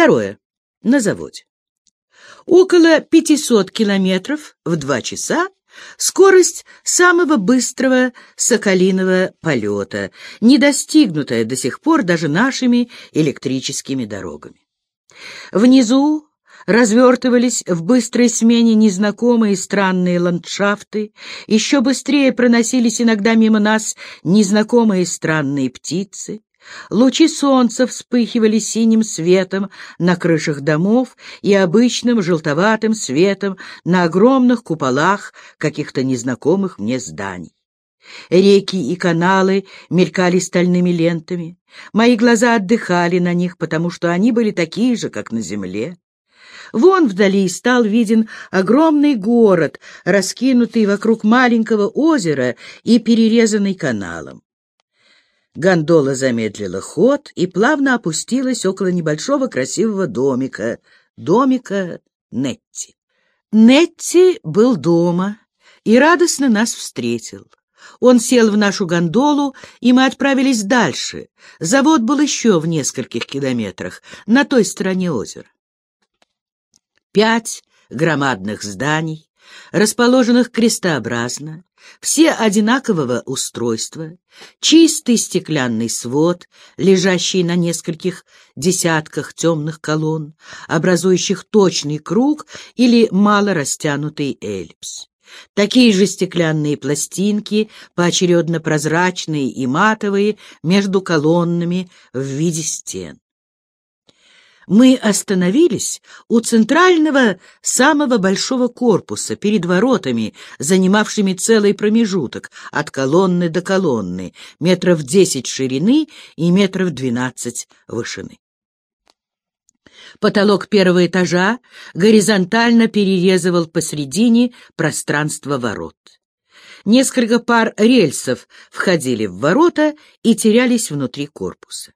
Второе. На заводе. Около 500 километров в два часа скорость самого быстрого соколиного полета, не достигнутая до сих пор даже нашими электрическими дорогами. Внизу развертывались в быстрой смене незнакомые странные ландшафты, еще быстрее проносились иногда мимо нас незнакомые странные птицы. Лучи солнца вспыхивали синим светом на крышах домов и обычным желтоватым светом на огромных куполах каких-то незнакомых мне зданий. Реки и каналы мелькали стальными лентами. Мои глаза отдыхали на них, потому что они были такие же, как на земле. Вон вдали стал виден огромный город, раскинутый вокруг маленького озера и перерезанный каналом. Гондола замедлила ход и плавно опустилась около небольшого красивого домика, домика Нетти. Нетти был дома и радостно нас встретил. Он сел в нашу гондолу, и мы отправились дальше. Завод был еще в нескольких километрах, на той стороне озера. Пять громадных зданий, расположенных крестообразно, все одинакового устройства, чистый стеклянный свод, лежащий на нескольких десятках темных колонн, образующих точный круг или мало растянутый эллипс. Такие же стеклянные пластинки, поочередно прозрачные и матовые, между колоннами в виде стен мы остановились у центрального самого большого корпуса перед воротами, занимавшими целый промежуток от колонны до колонны, метров десять ширины и метров двенадцать вышины. Потолок первого этажа горизонтально перерезывал посредине пространство ворот. Несколько пар рельсов входили в ворота и терялись внутри корпуса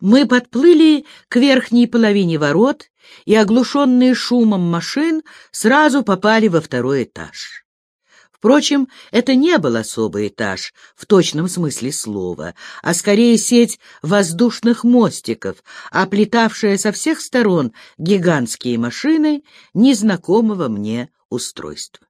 мы подплыли к верхней половине ворот и, оглушенные шумом машин, сразу попали во второй этаж. Впрочем, это не был особый этаж в точном смысле слова, а скорее сеть воздушных мостиков, оплетавшая со всех сторон гигантские машины незнакомого мне устройства.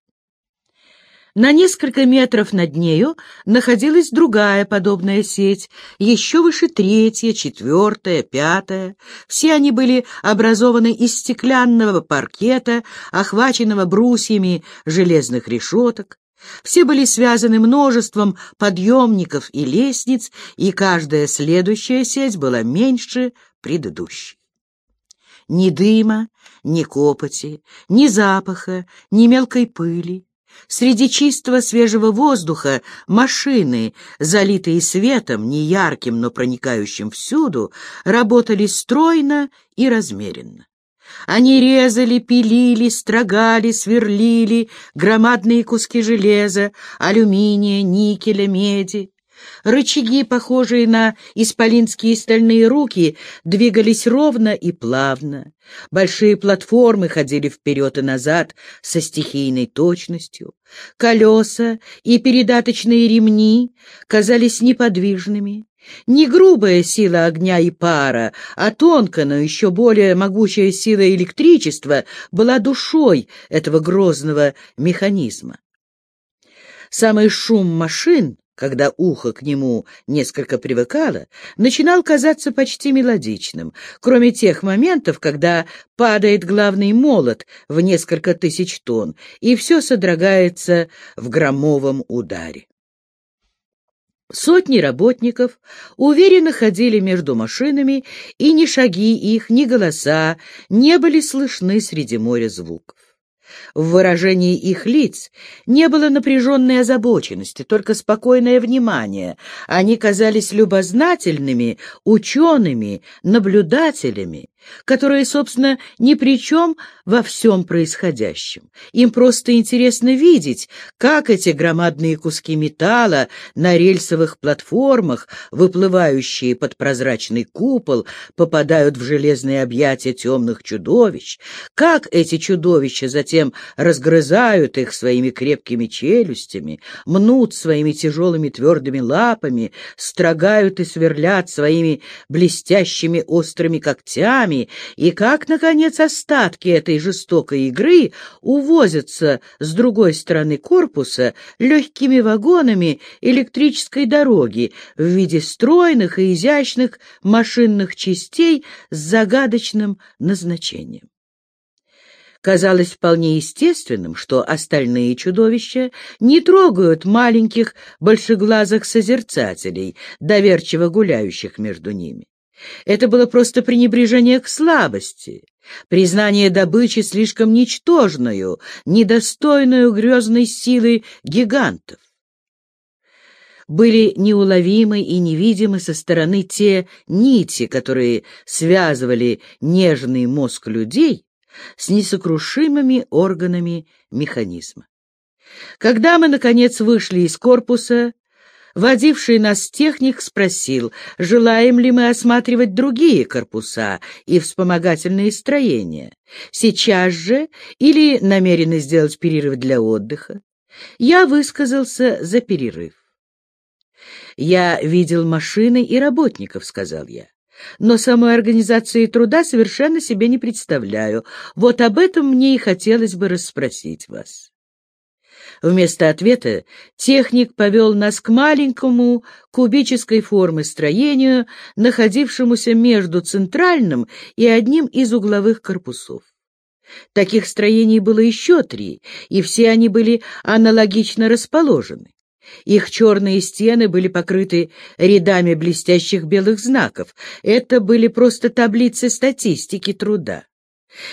На несколько метров над нею находилась другая подобная сеть, еще выше третья, четвертая, пятая. Все они были образованы из стеклянного паркета, охваченного брусьями железных решеток. Все были связаны множеством подъемников и лестниц, и каждая следующая сеть была меньше предыдущей. Ни дыма, ни копоти, ни запаха, ни мелкой пыли. Среди чистого свежего воздуха машины, залитые светом, не ярким, но проникающим всюду, работали стройно и размеренно. Они резали, пилили, строгали, сверлили громадные куски железа, алюминия, никеля, меди. Рычаги, похожие на исполинские стальные руки, двигались ровно и плавно. Большие платформы ходили вперед и назад со стихийной точностью. Колеса и передаточные ремни казались неподвижными. Не грубая сила огня и пара, а тонкая, но еще более могучая сила электричества была душой этого грозного механизма. Самый шум машин когда ухо к нему несколько привыкало, начинал казаться почти мелодичным, кроме тех моментов, когда падает главный молот в несколько тысяч тонн, и все содрогается в громовом ударе. Сотни работников уверенно ходили между машинами, и ни шаги их, ни голоса не были слышны среди моря звуков. В выражении их лиц не было напряженной озабоченности, только спокойное внимание. Они казались любознательными, учеными, наблюдателями, которые, собственно, ни при чем во всем происходящем. Им просто интересно видеть, как эти громадные куски металла на рельсовых платформах, выплывающие под прозрачный купол, попадают в железные объятия темных чудовищ, как эти чудовища затем разгрызают их своими крепкими челюстями, мнут своими тяжелыми твердыми лапами, строгают и сверлят своими блестящими острыми когтями, вагонами и как, наконец, остатки этой жестокой игры увозятся с другой стороны корпуса легкими вагонами электрической дороги в виде стройных и изящных машинных частей с загадочным назначением. Казалось вполне естественным, что остальные чудовища не трогают маленьких большеглазых созерцателей, доверчиво гуляющих между ними. Это было просто пренебрежение к слабости, признание добычи слишком ничтожную, недостойную грезной силы гигантов. Были неуловимы и невидимы со стороны те нити, которые связывали нежный мозг людей с несокрушимыми органами механизма. Когда мы, наконец, вышли из корпуса, водивший нас техник спросил, желаем ли мы осматривать другие корпуса и вспомогательные строения, сейчас же или намерены сделать перерыв для отдыха. Я высказался за перерыв. «Я видел машины и работников», — сказал я но самой организации труда совершенно себе не представляю. Вот об этом мне и хотелось бы расспросить вас. Вместо ответа техник повел нас к маленькому кубической формы строению, находившемуся между центральным и одним из угловых корпусов. Таких строений было еще три, и все они были аналогично расположены. Их черные стены были покрыты рядами блестящих белых знаков. Это были просто таблицы статистики труда.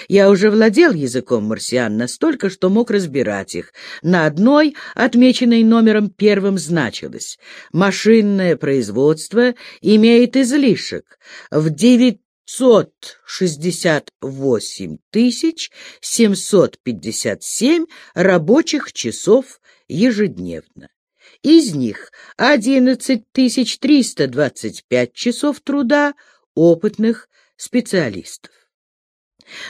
Я уже владел языком марсиан настолько, что мог разбирать их. На одной, отмеченной номером первым, значилось «Машинное производство имеет излишек в 968 757 рабочих часов ежедневно». Из них 11 325 часов труда опытных специалистов.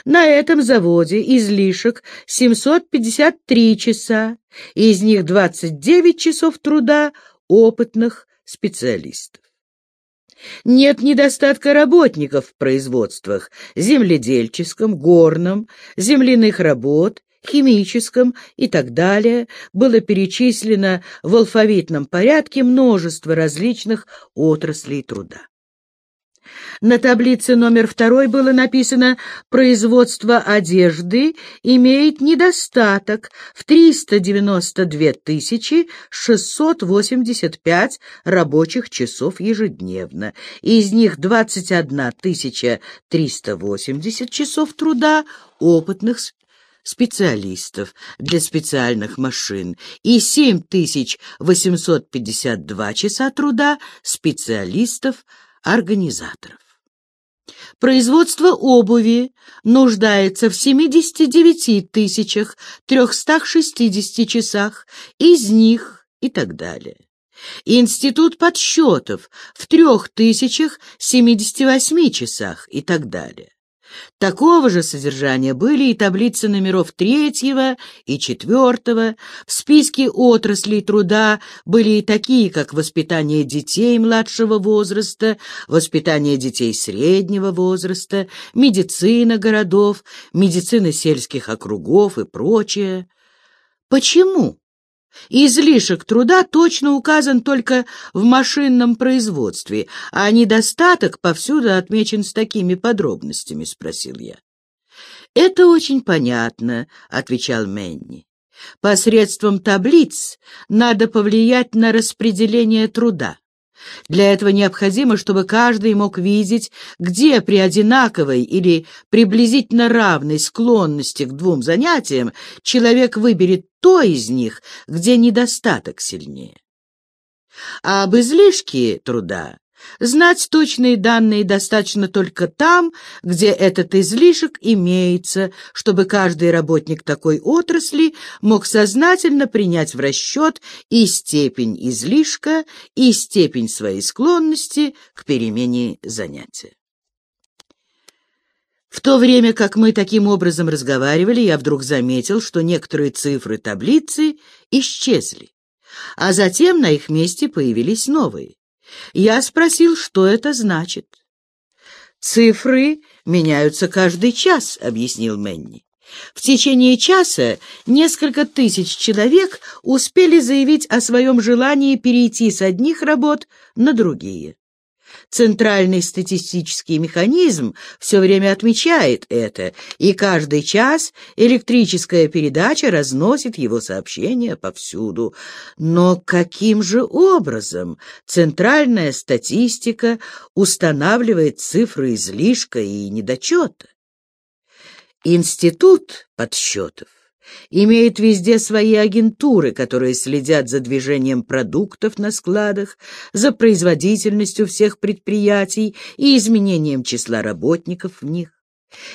На этом заводе излишек 753 часа, из них 29 часов труда опытных специалистов. Нет недостатка работников в производствах земледельческом, горном, земляных работ химическом и так далее, было перечислено в алфавитном порядке множество различных отраслей труда. На таблице номер второй было написано «Производство одежды имеет недостаток в 392 685 рабочих часов ежедневно. Из них 21 380 часов труда опытных специалистов для специальных машин и 7852 часа труда специалистов-организаторов. Производство обуви нуждается в 79 тысячах 360 часах, из них и так далее. Институт подсчетов в 3078 часах и так далее. Такого же содержания были и таблицы номеров третьего и четвертого. В списке отраслей труда были и такие, как воспитание детей младшего возраста, воспитание детей среднего возраста, медицина городов, медицина сельских округов и прочее. Почему? Излишек труда точно указан только в машинном производстве, а недостаток повсюду отмечен с такими подробностями, — спросил я. — Это очень понятно, — отвечал Менни. Посредством таблиц надо повлиять на распределение труда. Для этого необходимо, чтобы каждый мог видеть, где при одинаковой или приблизительно равной склонности к двум занятиям человек выберет то из них, где недостаток сильнее. А об излишке труда Знать точные данные достаточно только там, где этот излишек имеется, чтобы каждый работник такой отрасли мог сознательно принять в расчет и степень излишка, и степень своей склонности к перемене занятия. В то время как мы таким образом разговаривали, я вдруг заметил, что некоторые цифры таблицы исчезли, а затем на их месте появились новые. Я спросил, что это значит. «Цифры меняются каждый час», — объяснил Мэнни. В течение часа несколько тысяч человек успели заявить о своем желании перейти с одних работ на другие. Центральный статистический механизм все время отмечает это, и каждый час электрическая передача разносит его сообщения повсюду. Но каким же образом центральная статистика устанавливает цифры излишка и недочета? Институт подсчетов имеет везде свои агентуры, которые следят за движением продуктов на складах, за производительностью всех предприятий и изменением числа работников в них.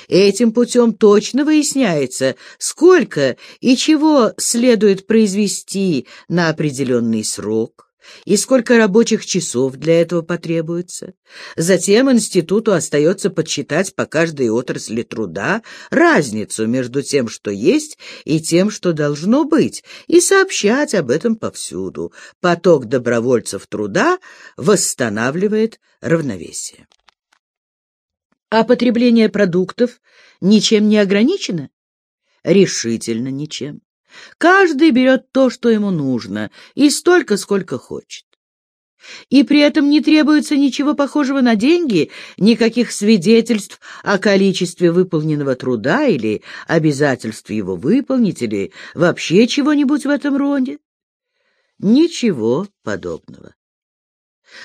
Этим путем точно выясняется, сколько и чего следует произвести на определенный срок и сколько рабочих часов для этого потребуется. Затем институту остается подсчитать по каждой отрасли труда разницу между тем, что есть, и тем, что должно быть, и сообщать об этом повсюду. Поток добровольцев труда восстанавливает равновесие. А потребление продуктов ничем не ограничено? Решительно ничем. Каждый берет то, что ему нужно, и столько, сколько хочет. И при этом не требуется ничего похожего на деньги, никаких свидетельств о количестве выполненного труда или обязательств его выполнить, или вообще чего-нибудь в этом роде. Ничего подобного.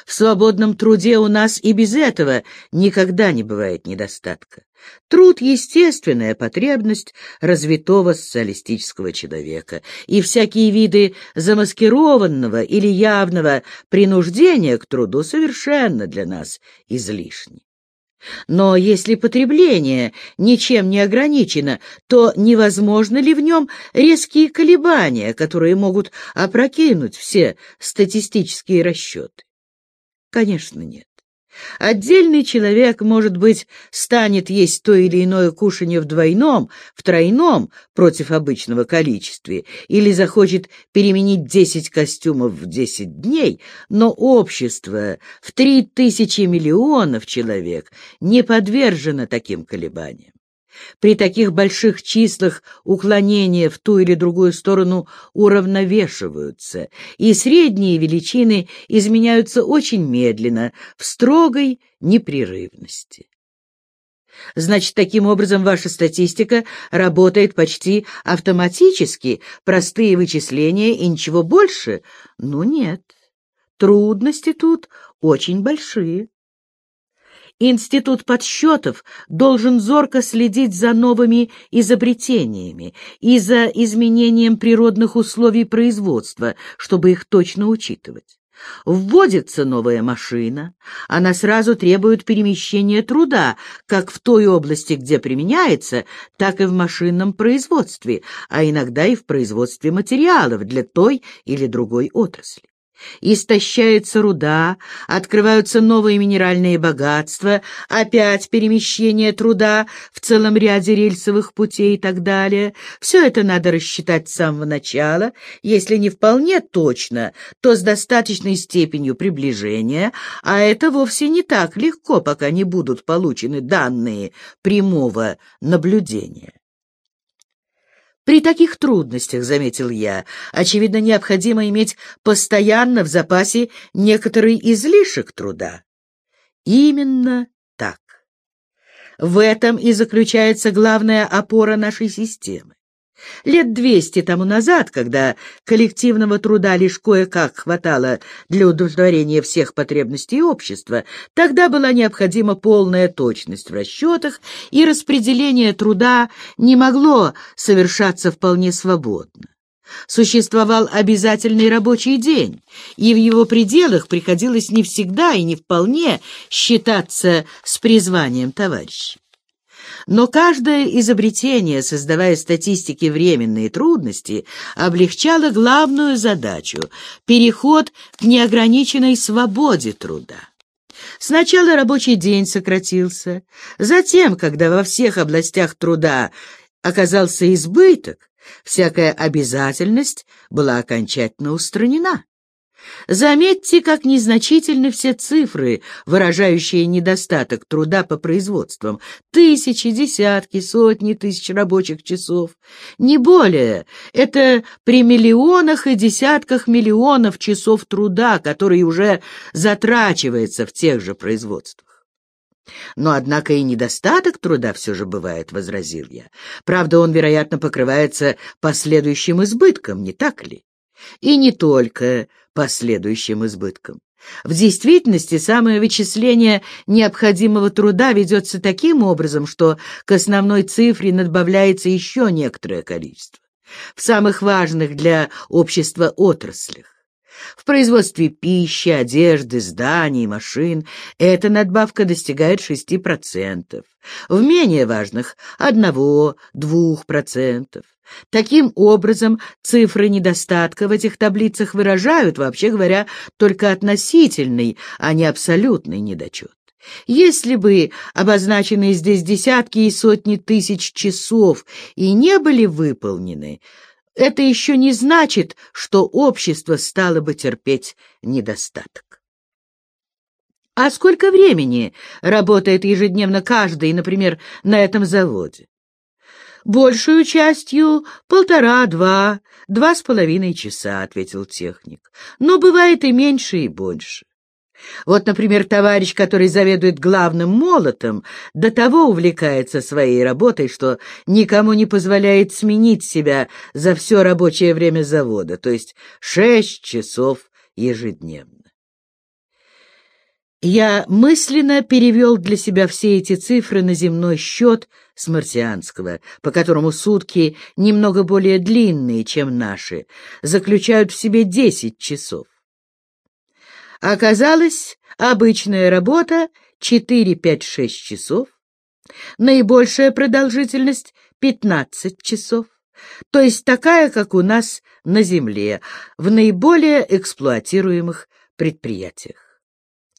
В свободном труде у нас и без этого никогда не бывает недостатка. Труд — естественная потребность развитого социалистического человека, и всякие виды замаскированного или явного принуждения к труду совершенно для нас излишни. Но если потребление ничем не ограничено, то невозможно ли в нем резкие колебания, которые могут опрокинуть все статистические расчеты? Конечно, нет. Отдельный человек, может быть, станет есть то или иное кушанье в двойном, в тройном против обычного количества, или захочет переменить десять костюмов в десять дней, но общество в три тысячи миллионов человек не подвержено таким колебаниям. При таких больших числах уклонения в ту или другую сторону уравновешиваются, и средние величины изменяются очень медленно, в строгой непрерывности. Значит, таким образом ваша статистика работает почти автоматически, простые вычисления и ничего больше? Ну нет, трудности тут очень большие. Институт подсчетов должен зорко следить за новыми изобретениями и за изменением природных условий производства, чтобы их точно учитывать. Вводится новая машина, она сразу требует перемещения труда, как в той области, где применяется, так и в машинном производстве, а иногда и в производстве материалов для той или другой отрасли. Истощается руда, открываются новые минеральные богатства, опять перемещение труда в целом ряде рельсовых путей и так далее. Все это надо рассчитать с самого начала, если не вполне точно, то с достаточной степенью приближения, а это вовсе не так легко, пока не будут получены данные прямого наблюдения. При таких трудностях, заметил я, очевидно, необходимо иметь постоянно в запасе некоторый излишек труда. Именно так. В этом и заключается главная опора нашей системы. Лет двести тому назад, когда коллективного труда лишь кое-как хватало для удовлетворения всех потребностей общества, тогда была необходима полная точность в расчетах, и распределение труда не могло совершаться вполне свободно. Существовал обязательный рабочий день, и в его пределах приходилось не всегда и не вполне считаться с призванием товарищей. Но каждое изобретение, создавая статистики временные трудности, облегчало главную задачу — переход к неограниченной свободе труда. Сначала рабочий день сократился, затем, когда во всех областях труда оказался избыток, всякая обязательность была окончательно устранена. Заметьте, как незначительны все цифры, выражающие недостаток труда по производствам. Тысячи, десятки, сотни тысяч рабочих часов. Не более. Это при миллионах и десятках миллионов часов труда, который уже затрачивается в тех же производствах. Но, однако, и недостаток труда все же бывает, — возразил я. Правда, он, вероятно, покрывается последующим избытком, не так ли? И не только последующим избытком. В действительности самое вычисление необходимого труда ведется таким образом, что к основной цифре надбавляется еще некоторое количество. В самых важных для общества отраслях. В производстве пищи, одежды, зданий, машин эта надбавка достигает 6%, в менее важных – 1-2%. Таким образом, цифры недостатка в этих таблицах выражают, вообще говоря, только относительный, а не абсолютный недочет. Если бы обозначенные здесь десятки и сотни тысяч часов и не были выполнены, это еще не значит, что общество стало бы терпеть недостаток. А сколько времени работает ежедневно каждый, например, на этом заводе? Большую частью полтора-два, два с половиной часа, — ответил техник. Но бывает и меньше, и больше. Вот, например, товарищ, который заведует главным молотом, до того увлекается своей работой, что никому не позволяет сменить себя за все рабочее время завода, то есть шесть часов ежедневно. Я мысленно перевел для себя все эти цифры на земной счет с марсианского, по которому сутки немного более длинные, чем наши, заключают в себе десять часов. Оказалось, обычная работа 4-5-6 часов, наибольшая продолжительность 15 часов, то есть такая, как у нас на Земле, в наиболее эксплуатируемых предприятиях.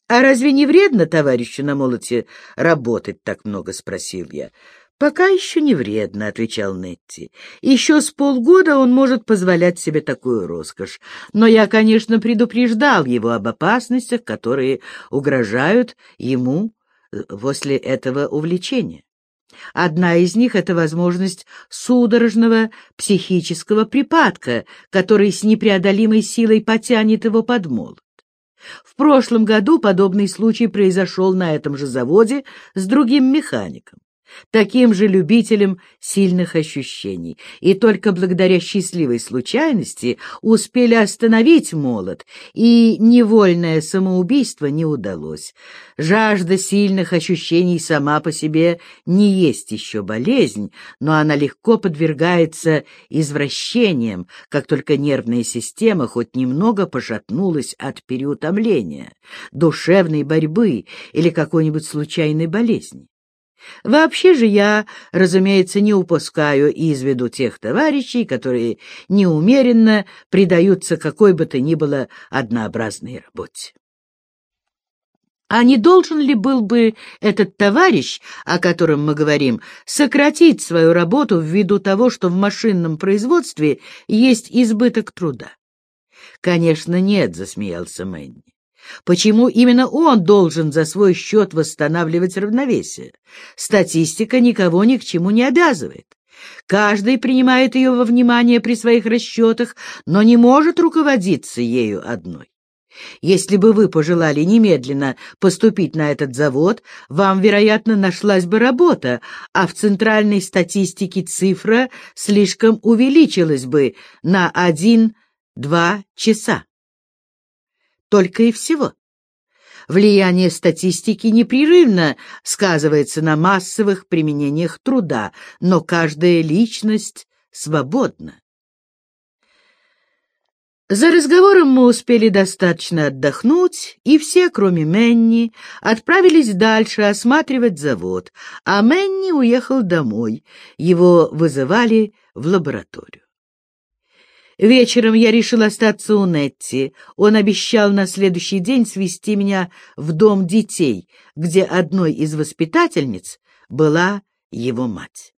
«А разве не вредно товарищу на молоте работать так много?» — спросил я. «Пока еще не вредно», — отвечал Нетти. «Еще с полгода он может позволять себе такую роскошь. Но я, конечно, предупреждал его об опасностях, которые угрожают ему э, после этого увлечения. Одна из них — это возможность судорожного психического припадка, который с непреодолимой силой потянет его под молот. В прошлом году подобный случай произошел на этом же заводе с другим механиком таким же любителем сильных ощущений, и только благодаря счастливой случайности успели остановить молот, и невольное самоубийство не удалось. Жажда сильных ощущений сама по себе не есть еще болезнь, но она легко подвергается извращениям, как только нервная система хоть немного пошатнулась от переутомления, душевной борьбы или какой-нибудь случайной болезни. Вообще же я, разумеется, не упускаю из виду тех товарищей, которые неумеренно предаются какой бы то ни было однообразной работе. А не должен ли был бы этот товарищ, о котором мы говорим, сократить свою работу ввиду того, что в машинном производстве есть избыток труда? Конечно, нет, засмеялся Мэнни. Почему именно он должен за свой счет восстанавливать равновесие? Статистика никого ни к чему не обязывает. Каждый принимает ее во внимание при своих расчетах, но не может руководиться ею одной. Если бы вы пожелали немедленно поступить на этот завод, вам, вероятно, нашлась бы работа, а в центральной статистике цифра слишком увеличилась бы на один-два часа только и всего. Влияние статистики непрерывно сказывается на массовых применениях труда, но каждая личность свободна. За разговором мы успели достаточно отдохнуть, и все, кроме Менни, отправились дальше осматривать завод, а Менни уехал домой, его вызывали в лабораторию. Вечером я решил остаться у Нетти. Он обещал на следующий день свести меня в дом детей, где одной из воспитательниц была его мать.